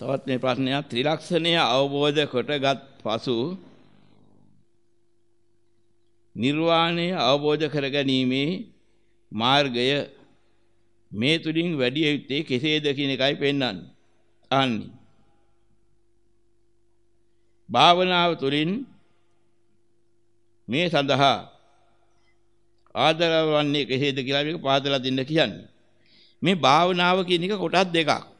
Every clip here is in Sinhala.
තවත් මේ ප්‍රශ්නයක් ත්‍රිලක්ෂණය අවබෝධ කොටගත් පසු නිර්වාණය අවබෝධ කරගැනීමේ මාර්ගය මේ තුලින් වැඩි යුත්තේ කෙසේද කියන එකයි පෙන්වන්නේ. අහන්නේ. භාවනාව තුලින් මේ සඳහා ආදරවන්නේ කෙසේද කියලා මේක පාදලා දෙන්න කියන්නේ. මේ භාවනාව කියන එක කොටස් දෙකක්.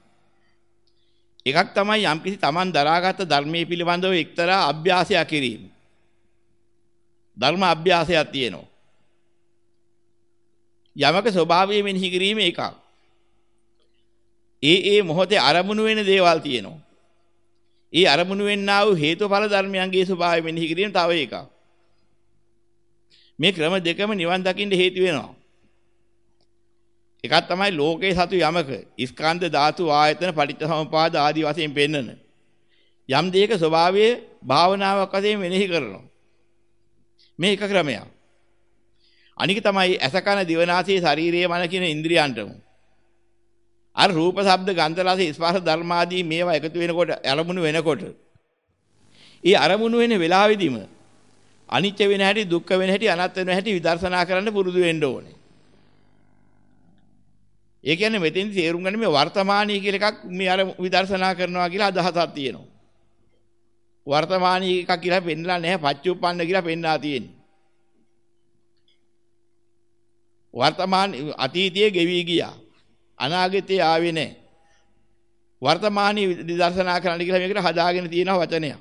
එකක් තමයි යම්කිසි Taman දරාගත් ධර්මයේ පිළිබඳව එක්තරා අභ්‍යාසයක් කිරීම. ධර්ම අභ්‍යාසයක් තියෙනවා. යමක ස්වභාවය මෙනෙහි කිරීම එකක්. ඒ ඒ මොහොතේ අරමුණු වෙන දේවල් තියෙනවා. ඒ අරමුණු වෙන්නා වූ හේතුඵල ධර්මයන්ගේ ස්වභාවය මෙනෙහි කිරීම තව එකක්. මේ ක්‍රම දෙකම නිවන් දකින්න හේතු වෙනවා. එකක් තමයි ලෝකේ සතු යමක ස්කන්ධ ධාතු ආයතන පටිච්චසමුපාද ආදී වශයෙන් පෙන්වන. යම් දෙයක ස්වභාවය භාවනාවක් වශයෙන් මෙනෙහි කරනවා. මේ එක ක්‍රමයක්. අනික තමයි ඇස කන දිවනාසය ශරීරය මන කියන ඉන්ද්‍රියන්ටම. අර රූප ශබ්ද ගන්ධ රස ස්පර්ශ ධර්ම ආදී මේවා එකතු වෙනකොට අරමුණු වෙනකොට ඒ අරමුණු වෙන වෙලාවෙදිම අනිත්‍ය වෙන හැටි දුක්ඛ වෙන හැටි අනාත්ම වෙන හැටි විදර්ශනා කරන්න පුරුදු වෙන්න ඕනේ. ඒ කියන්නේ මෙතෙන්දි තේරුම් ගන්න මේ වර්තමානීය කියලා එකක් මේ අර විදර්ශනා කරනවා කියලා අදහසක් තියෙනවා. වර්තමානීය එකක් කියලා පෙන්නලා නැහැ පච්චුප්පන්න කියලා පෙන්නා තියෙන්නේ. වර්තමාන අතීතයේ ගෙවි ගියා. අනාගතයේ ආවේ නැහැ. වර්තමානයේ විදර්ශනා කරන්න කියලා මේකට හදාගෙන තියෙන වචනයක්.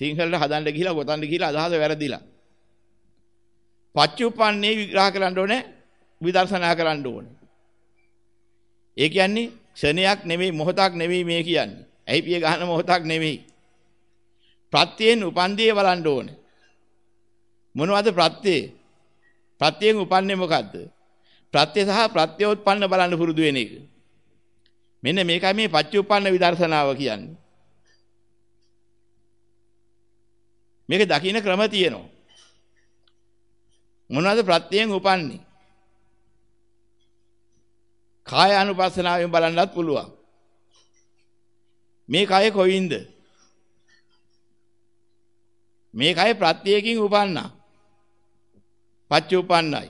සිංහලට හදන්න ගිහිලා ගොතන්න ගිහිලා අදහස වැරදිලා. පච්චුප්පන්නේ විග්‍රහ කරන්න ඕනේ විදර්ශනා කරන්න ඕනේ. ඒ කියන්නේ ක්ෂණයක් නෙමෙයි මොහොතක් නෙමෙයි මේ කියන්නේ. ඇයි පිය ගහන මොහොතක් නෙමෙයි. ප්‍රත්‍යයෙන් උපන්දියේ බලන්න ඕනේ. මොනවද ප්‍රත්‍යේ? ප්‍රත්‍යයෙන් උපන්නේ මොකද්ද? ප්‍රත්‍ය සහ ප්‍රත්‍යෝත්පන්න බලන්න පුරුදු වෙන එක. මෙන්න මේකයි මේ පච්චුප්පන්න විදර්ශනාව කියන්නේ. මේක දකින්න ක්‍රම තියෙනවා. මොනවද ප්‍රත්‍යයෙන් උපන්නේ? කාය අනුපස්සනාවෙන් බලන්නත් පුළුවන්. මේ කය කොයින්ද? මේ කය ප්‍රත්‍යයෙන් උපන්නා. පච්චුපන්නයි.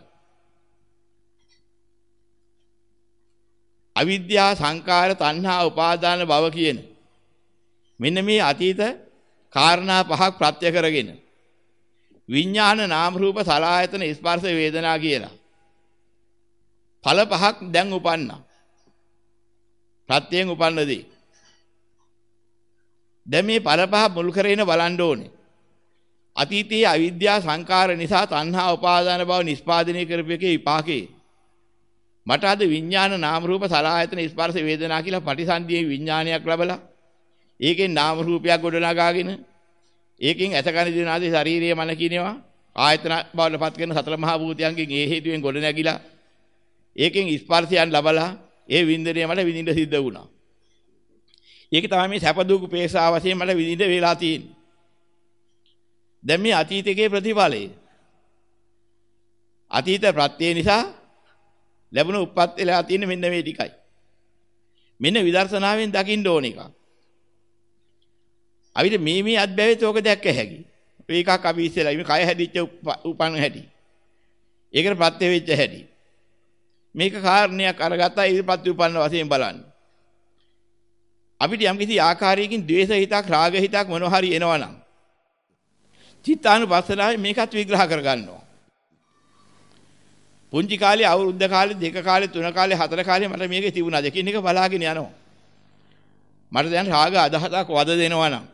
අවිද්‍යා සංකාර තණ්හා උපාදාන භව කියන මෙන්න මේ අතීත කාරණා පහක් ප්‍රත්‍ය කරගෙන විඥාන නාම රූප සලආයතන ස්පර්ශ වේදනා කියලා ඵල පහක් දැන් උපන්නා. ප්‍රත්‍යයෙන් උපන්නදී. දැන් මේ ඵල පහ මුල් කරගෙන බලන්න ඕනේ. අතීතයේ අවිද්‍යා සංකාර නිසා තණ්හා උපාදාන බව නිස්පාදනය කරපු එකේ විපාකේ. මට අද විඥාන නාම රූප සලආයතන ස්පර්ශ වේදනා කියලා පටිසන්ධියේ විඥානයක් ලැබලා ඒකෙන් නාම රූපයක් ගොඩනගාගෙන ඒකෙන් ඇස කන දින ආදී ශාරීරිය මන කියනවා ආයතන බවට පත් කරන සතර මහා භූතයන්ගෙන් ඒ හේතුවෙන් ගොඩ නැගිලා ඒකෙන් ස්පර්ශයන් ලබලා ඒ වින්දනය මට විඳින්න සිද්ධ වුණා. ඒක තමයි මේ සැප දුක පේසා වශයෙන් මට විඳින්න වෙලා තියෙන්නේ. දැන් මේ අතීතයේ ප්‍රතිඵලය. අතීත ප්‍රත්‍ය නිසා ලැබුණ උප්පත් වෙලා තියෙන මෙන්න මේ ටිකයි. මෙන්න විදර්ශනාවෙන් දකින්න ඕන එකක්. අපිට මේ මේ අත්බැවිත ඕක දැක්ක හැකි. ඒකක් අපි ඉස්සෙල්ලා මේ කය හැදිච්ච උපන් හැටි. ඒකට ප්‍රත්‍ය වෙච්ච හැටි. මේක කාරණයක් අරගත්තා ඒ ප්‍රත්‍ය උපන්න වශයෙන් බලන්න. අපිට යම් කිසි ආකාරයකින් ද්වේෂ හිතක් රාග හිතක් මොනවා හරි එනවනම් චිත්තානුපස්සනාවේ මේකත් විග්‍රහ කරගන්නවා. පුංචි කාලේ අවුරුද්ද කාලේ දෙක කාලේ තුන කාලේ හතර කාලේ මට මේකේ තිබුණා දෙකින් එක බලාගෙන යනවා. මට දැන් රාග අදහසක් වද දෙනවා නම්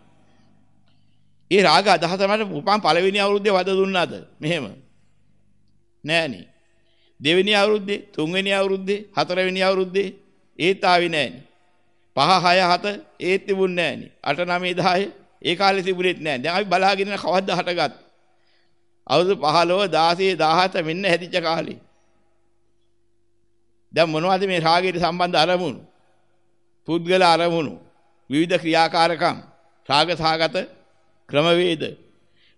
ඒ රාග අදහස මට උපන් පළවෙනි අවුරුද්දේ වද දුන්නාද? මෙහෙම. නෑනේ. දෙවෙනි අවුරුද්දේ, තුන්වෙනි අවුරුද්දේ, හතරවෙනි අවුරුද්දේ ඒත් ආවේ නෑනේ. පහ හය හත ඒත් තිබුණේ නෑනේ. 8 9 10 ඒ කාලේ තිබුණෙත් නෑ. දැන් අපි බලාගෙන කවද්ද හටගත්. අවුරුදු 15 16 17 මෙන්න හැදිච්ච කාලේ. දැන් මොනවද මේ රාගයට සම්බන්ධ අරමුණු? පුද්ගල අරමුණු, විවිධ ක්‍රියාකාරකම්, රාග සහගත ක්‍රමවේද.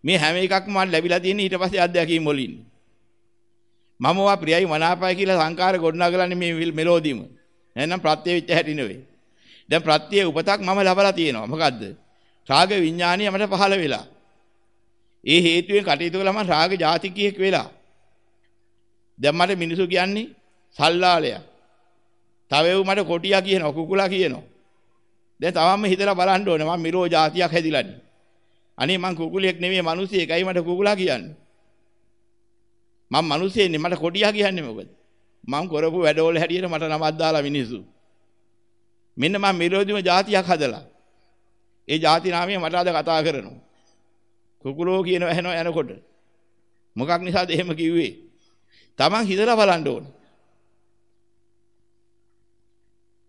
මේ හැම එකක්ම මට ලැබිලා තියෙන්නේ ඊට පස්සේ අධ්‍යක්ීම් වලින්. මම වා ප්‍රියයි මනාපයි කියලා සංකාර ගොඩනගලන්නේ මේ මෙලෝදිම. නැත්නම් ප්‍රත්‍ය වෙච්ච හැටි නෙවෙයි. දැන් ප්‍රත්‍ය උපතක් මම ලබලා තියෙනවා. මොකද්ද? රාග විඥානිය මට පහළ වෙලා. ඒ හේතුවෙන් කටයුතු කළා මම රාග ජාතිකයෙක් වෙලා. දැන් මට මිනිසු කියන්නේ සල්ලාලයා. තව එව් මට කොටියා කියනවා කුකුලා කියනවා. දැන් තවම හිතලා බලන්න ඕනේ මම මිරෝ જાතියක් හැදිලානේ. අනේ මං කුකුලෙක් නෙමෙයි මිනිස්සෙක්. ඇයි මට කුකුලා කියන්නේ? මම මිනිස්සෙන්නේ මට කොටියා කියන්නේ මොකද? මං කරපු වැඩවල හැටියට මට නමක් දාලා මිනිස්සු. මෙන්න මම මිරෝදිම જાතියක් හදලා. ඒ ಜಾති නාමය මට අද කතා කරනවා. කුකුලෝ කියන ඇහෙනවා යනකොට. මොකක් නිසාද එහෙම කිව්වේ? Taman හිතලා බලන්න ඕන.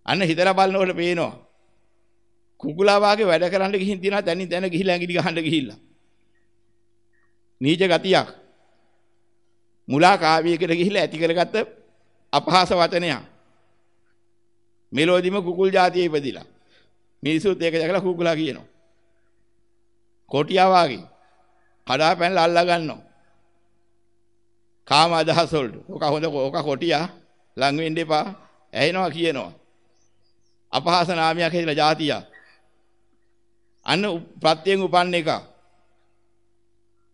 අන්න හිතලා බලනකොට පේනවා. කුකුලා වාගේ වැඩ කරන්න ගිහින් තියනවා තැනින් තැන ගිහිල්ලා ඇඟිලි ගහන්න ගිහිල්ලා. නීච ගතියක්. මුලා කාව්‍යයකට ගිහිල්ලා ඇති කරගත්ත අපහාස වචනයක්. මෙලෝදිම කුකුල් జాතියේ ඉපදිලා. මිනිසුත් ඒක දැකලා කුකුලා කියනවා. කොටියා වාගේ කඩා පැනලා අල්ලා ගන්නවා. කාම අදහස් වලට. ඔක හොඳ ඔක කොටියා ලඟ වෙන්න එපා. ඇහෙනවා කියනවා. අපහාස නාමයක් හැදලා જાතියක්. අන්න ප්‍රත්‍යයෙන් උපන්න එක.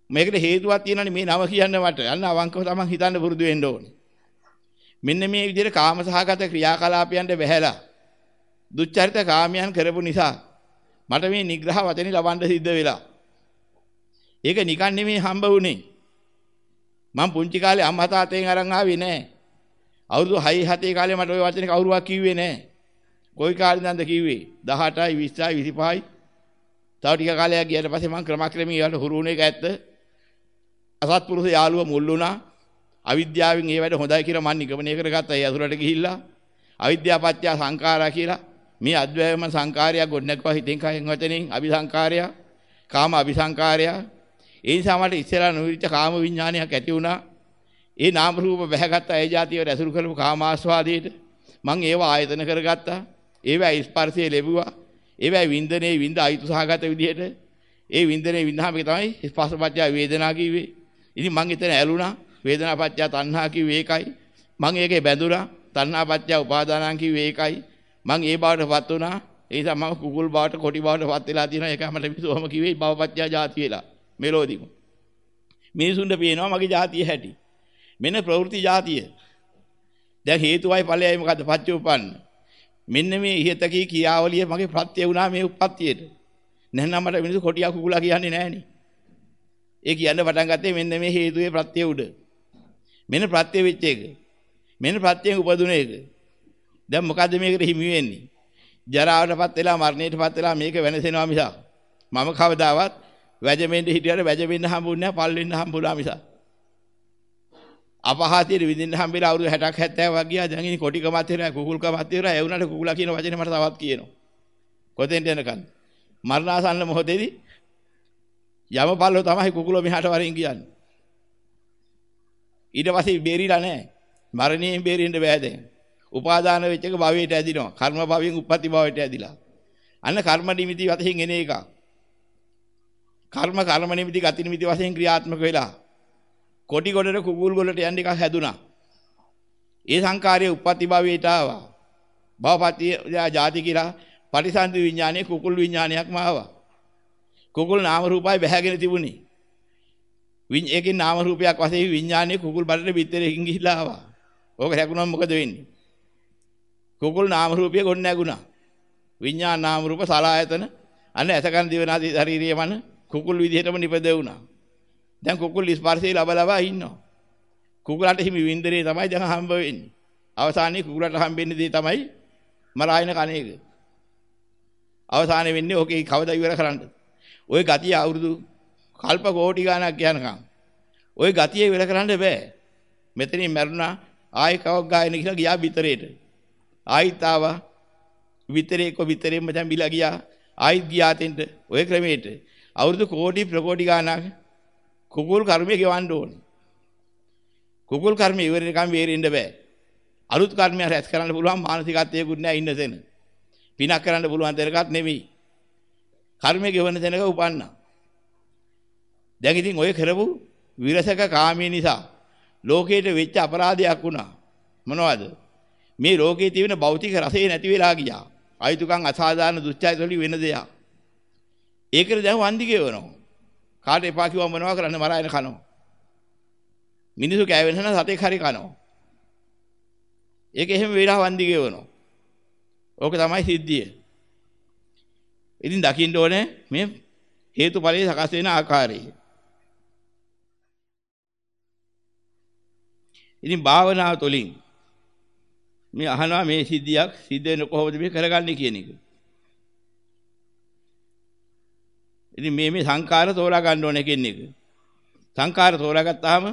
මේකට හේතුවක් තියෙනවානේ මේ නම කියන්න මට. අන්න අවංකව තමන් හිතන්න පුරුදු වෙන්න ඕනේ. මෙන්න මේ විදිහට කාමසහගත ක්‍රියාකලාපයන්ට වැහැලා දුච්චරිත කාමයන් කරපු නිසා මට මේ නිග්‍රහ වචනේ ලබන්න සිද්ධ වෙලා. ඒක නිකන් නෙමෙයි හම්බ වුනේ. මම පුංචි කාලේ අම්මා තාත්තෙන් අරන් ආවේ නෑ. අවුරුදු 6 7 කාලේ මට ওই වචනේ කවුරුවක් කිව්වේ නෑ. කොයි කාලේ ඉඳන්ද කිව්වේ? 18යි 20යි 25යි. තව ටික කාලයක් ගියාට පස්සේ මම ක්‍රමක්‍රමී ඊට හුරු වුණ එක ඇත්ත. අසත්පුරුෂ යාළුව මුල් වුණා. අවිද්‍යාවෙන් මේ වැඩ හොඳයි කියලා මම නිගමනය කරගත්තා. ඒ අසුරට ගිහිල්ලා අවිද්‍යාපත්‍ය සංඛාරා කියලා මේ අද්වැයම සංඛාරය ගොඩනගපුවා හිතෙන් කයෙන් වචනෙන් අபிසංඛාරය, කාම අபிසංඛාරය. ඒ නිසා මට ඉස්සෙල්ලා නොවිච්ච කාම විඥානයක් ඇති වුණා. ඒ නාම රූප බැහැගත් අය જાතිව ඇසුරු කරපු කාම ආස්වාදයේට මම ඒව ආයතන කරගත්තා. ඒවා ස්පර්ශයේ ලැබුවා. ඒවා වින්දනයේ විඳ අයිතුසහගත විදිහට ඒ වින්දනයේ විඳහම තමයි ස්පර්ශපත්‍ය වේදනා කිව්වේ. ඉතින් මං එතන ඇලුනා වේදනාපච්චය තණ්හා කිව්වේ ඒකයි. මං ඒකේ බැඳුනා තණ්හාපච්චය උපාදානං කිව්වේ ඒකයි. මං ඒ බවටපත් වුණා. ඒ නිසා මම කුකුල් බවට කොටි බවටපත් වෙලා තියෙනවා. ඒක හැමලෙම සෝම කිව්වේ භවපච්චය ජාති වෙලා. මෙලෝදිම. මිනිසුන්ට පේනවා මගේ ජාතිය හැටි. මෙන්න ප්‍රවෘත්ති ජාතිය. දැන් හේතුවයි ඵලයයි මොකද්ද? පච්චුප්පන්න. මෙන්න මේ ඉහතකී කියාවලිය මගේ ප්‍රත්‍ය වුණා මේ උප්පත්තියට. නැත්නම් මට මිනිස්සු කොටියා කුකුලා කියන්නේ නැහනේ. ඒ කියන්න පටන් ගත්තේ මෙන්න මේ හේතුවේ ප්‍රත්‍ය උඩ. මෙන්න ප්‍රත්‍ය වෙච්ච එක. මෙන්න ප්‍රත්‍යයෙන් උපදුන එක. දැන් මොකද්ද මේකට හිමි වෙන්නේ? ජරාවටපත් වෙලා මරණයටපත් වෙලා මේක වෙනසෙනවා මිසක් මම කවදාවත් වැජෙමින් හිටියට වැජෙමින් හම්බුන්නේ නැහැ පල් වෙන්න හම්බුලා මිසක් අපහාතියට විඳින්න හම්බෙලා අවුරුදු 60ක් 70ක් වගේ දැන් ඉනි කොටිකමත් ඉවරයි කුකුල්කමත් ඉවරයි ඒ උනාට කුකුලා කියන වචනේ මට තවත් කියනවා කොතෙන්ද යනකන් මරණාසන්න මොහොතේදී යමපල්ලෝ තමයි කුකුලෝ මෙහාට වරින් කියන්නේ ඊට පස්සේ බේරිලා නැහැ මරණයෙන් බේරෙන්න බෑ දැන් උපාදාන වෙච්ච එක භවයට ඇදිනවා. කර්ම භවයෙන් උප්පත්ති භවයට ඇදිලා. අන්න කර්ම නිමිති වශයෙන් එන එක. කර්ම කර්ම නිමිති ගති නිමිති වශයෙන් ක්‍රියාත්මක වෙලා. කොටි ගොඩට කුකුල් ගොඩට යන්න එකක් හැදුනා. ඒ සංකාරයේ උප්පත්ති භවයට ආවා. භවපති ජාති කියලා පටිසන්ධි විඥානයේ කුකුල් විඥානයක්ම ආවා. කුකුල් නාම රූපයි බැහැගෙන තිබුණේ. ඒකේ නාම රූපයක් වශයෙන් විඥානයේ කුකුල් බඩට පිටරකින් ගිහිලා ආවා. ඕක හැකුණොත් මොකද වෙන්නේ? කුකුල් නාම රූපය ගොඩ නැගුණා. විඥාන නාම රූප සලආයතන අන්න ඇසකන දිවනාදී ශාරීරිය මන කුකුල් විදිහටම නිපද වුණා. දැන් කුකුල් ස්පර්ශය ලබ ලබා ඉන්නවා. කුකුලට හිමි වින්දනේ තමයි දැන් හම්බ වෙන්නේ. අවසානයේ කුකුලට හම්බෙන්නේ දේ තමයි මරායන කණේක. අවසානයේ වෙන්නේ ඕකේ කවදා ඉවර කරන්නද? ওই ගතිය අවුරුදු කල්ප කෝටි ගණක් යනකම්. ওই ගතිය ඉවර කරන්න බෑ. මෙතනින් මැරුණා ආයි කවක් ගායන කියලා ගියා බිතරේට. ආයිත් ආවා විතරේ කො විතරෙම දැන් බිලා ගියා ආයිත් ගියා තෙන්ට ඔය ක්‍රමයට අවුරුදු කෝටි ප්‍රකෝටි ගාණක් කුකුල් කර්මය ගෙවන්න ඕනේ කුකුල් කර්මය ඉවරෙනකම් වේරෙන්න බෑ අලුත් කර්මයක් රැස් කරන්න පුළුවන් මානසිකත්වයකුත් නෑ ඉන්න තැන පිනක් කරන්න පුළුවන් තැනකත් නෙමෙයි කර්මය ගෙවන තැනක උපන්නා දැන් ඉතින් ඔය කරපු විරසක කාමී නිසා ලෝකයට වෙච්ච අපරාධයක් වුණා මොනවද මේ ලෝකයේ තියෙන භෞතික රසය නැති වෙලා ගියා. අයිතුකම් අසාධාරණ දුස්චරිත වලින් වෙන දෙයක්. ඒකට දැන් වන්දි ගෙවනවා. කාට එපා කිව්වම මොනවා කරන්න මරාගෙන කනවා. මිනිස්සු කෑවෙන නම් සතෙක් හරි කනවා. ඒක එහෙම වෙලා වන්දි ගෙවනවා. ඕක තමයි සිද්ධිය. ඉතින් දකින්න ඕනේ මේ හේතුඵලයේ සකස් වෙන ආකාරය. ඉතින් භාවනාව තුළින් මේ අහනවා මේ සිද්ධියක් සිද්ධ වෙන කොහොමද මේ කරගන්නේ කියන එක. ඉතින් මේ මේ සංකාර තෝරා ගන්න ඕනේ කියන එක. සංකාර තෝරාගත්තාම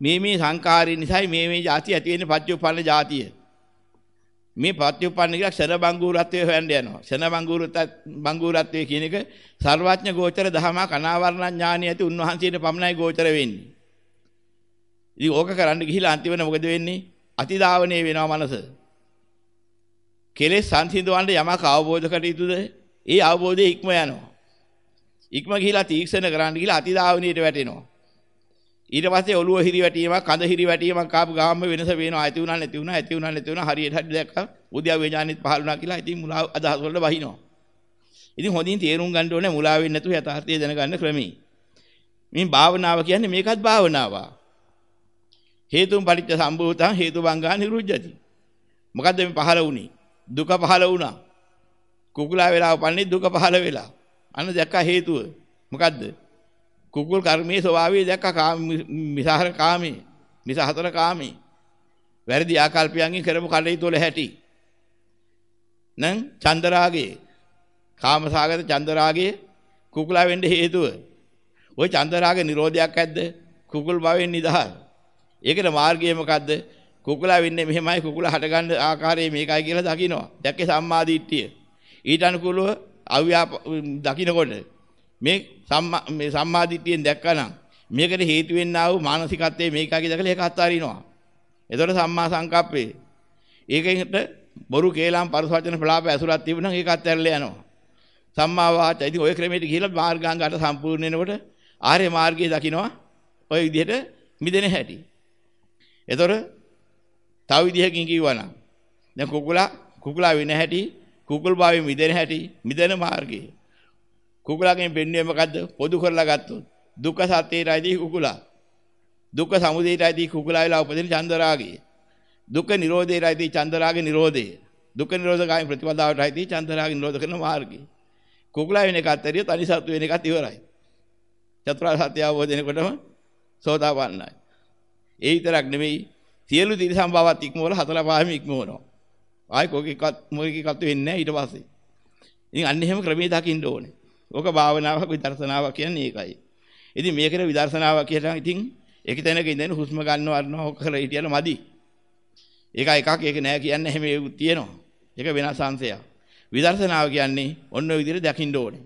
මේ මේ සංකාරය නිසායි මේ මේ જાති ඇති වෙන්නේ පත්‍යුප්පන්න જાතිය. මේ පත්‍යුප්පන්න කියලා ක්ෂණ බංගුරත්වයේ හොයන්න යනවා. ක්ෂණ බංගුරත් බංගුරත්වයේ කියන එක සර්වඥ ගෝචර දහම කනාවරණ ඥානිය ඇති උන්වහන්සේට පමණයි ගෝචර වෙන්නේ. ඉතින් ඕක කරන්න ගිහිලා අන්තිමට මොකද වෙන්නේ? අතිදාවණේ වෙනවා මනස. කෙලෙස් සංසිඳවන්න යමක් අවබෝධ කර යුතුද? ඒ අවබෝධය ඉක්ම යනවා. ඉක්ම ගිහිලා තීක්ෂණ කරන්න ගිහිලා අතිදාවණේට වැටෙනවා. ඊට පස්සේ ඔළුව හිරි වැටීමක් කඳ හිරි වැටීමක් ආපු ගාම වෙනස වෙනවා. ඇති උනා නැති උනා ඇති උනා නැති උනා හරියට හරි දැක්කා. උද්‍යාවේ ඥානෙත් පහළ වුණා කියලා ඉතින් මුලා අදහස් වලට බහිනවා. ඉතින් හොඳින් තේරුම් ගන්න ඕනේ මුලා වෙන්නේ නැතුව යථාර්ථය දැනගන්න ක්‍රමී. මේ භාවනාව කියන්නේ මේකත් භාවනාවක්. හේතුන් පටිච්ච සම්භූතං හේතු බංගා නිරුද්ධති මොකද්ද මේ පහළ වුනේ? දුක පහළ වුණා. කුකුලා වෙලා උපන්නේ දුක පහළ වෙලා. අන්න දැක්කා හේතුව. මොකද්ද? කුකුල් කර්මයේ ස්වභාවය දැක්ක කාම මිසහර කාමේ මිසහතර කාමේ. වැරදි ආකල්පයන්ගෙන් කරපු කටයුතු වල හැටි. නම් චන්දරාගේ කාමසාගත චන්දරාගේ කුකුලා වෙන්න හේතුව. ওই චන්දරාගේ නිරෝධයක් ඇද්ද? කුකුල් භවෙන් නිදහස්. ඒකට මාර්ගය මොකද්ද? කුකුලා වෙන්නේ මෙහෙමයි කුකුලා හටගන්න ආකාරය මේකයි කියලා දකිනවා. දැක්කේ සම්මාදිට්ඨිය. ඊට අනුකූලව අව්‍යාප දකින්නකොට මේ සම්මා මේ සම්මාදිට්ඨියෙන් දැක්කනම් මේකට හේතු වෙන්නා වූ මානසිකත්වයේ මේකයි දැකලා ඒක අත්හරිනවා. එතකොට සම්මා සංකප්පේ. ඒකෙන්ට බොරු කේලම් පරස වචන ප්‍රලාප ඇසුරක් තිබුණා ඒක අත්හැරලා යනවා. සම්මා වාචා. ඉතින් ওই ක්‍රමයට ගිහිල්ලා මාර්ගාංගයට සම්පූර්ණ වෙනකොට ආර්ය මාර්ගයේ දකින්නවා. ওই විදිහට මිදෙන හැටි. එතකොට තව විදිහකින් කිව්වනම් දැන් කුකුලා කුකුලා වෙන හැටි කුකුල් භාවයේ මිදෙන හැටි මිදෙන මාර්ගයේ කුකුලාගෙන් පෙන්වන්නේ මොකද්ද? පොදු කරලා ගත්තොත් දුක්ඛ සත්‍යයටයි කුකුලා. දුක්ඛ සමුදයටයි කුකුලා වෙලා උපදින චන්දරාගය. දුක්ඛ නිරෝධයටයි චන්දරාගේ නිරෝධය. දුක්ඛ නිරෝධකාමී ප්‍රතිපදාවටයි චන්දරාගේ නිරෝධ කරන මාර්ගය. කුකුලා වෙන එකත් ඇරිය තනි සත්තු වෙන එකත් ඉවරයි. චතුරාර්ය සත්‍ය අවබෝධ වෙනකොටම සෝතාපන්නයි. ඒ විතරක් නෙමෙයි සියලු තිරසම් බවත් ඉක්මවල හතර පහෙම ඉක්මවනවා. ආයි කොකෙක්වත් මොකෙක්වත් වෙන්නේ නැහැ ඊට පස්සේ. ඉතින් අන්න එහෙම ක්‍රමයේ දකින්න ඕනේ. ඕක භාවනාවක් විදර්ශනාවක් කියන්නේ ඒකයි. ඉතින් මේකට විදර්ශනාවක් කියලා ඉතින් ඒක තැනක ඉඳන් හුස්ම ගන්නවා අරනවා ඕක කරලා හිටියල මදි. ඒක එකක් ඒක නෑ කියන්නේ එහෙම තියෙනවා. ඒක වෙනස් අංශයක්. විදර්ශනාව කියන්නේ ඔන්න ඔය විදිහට දකින්න ඕනේ.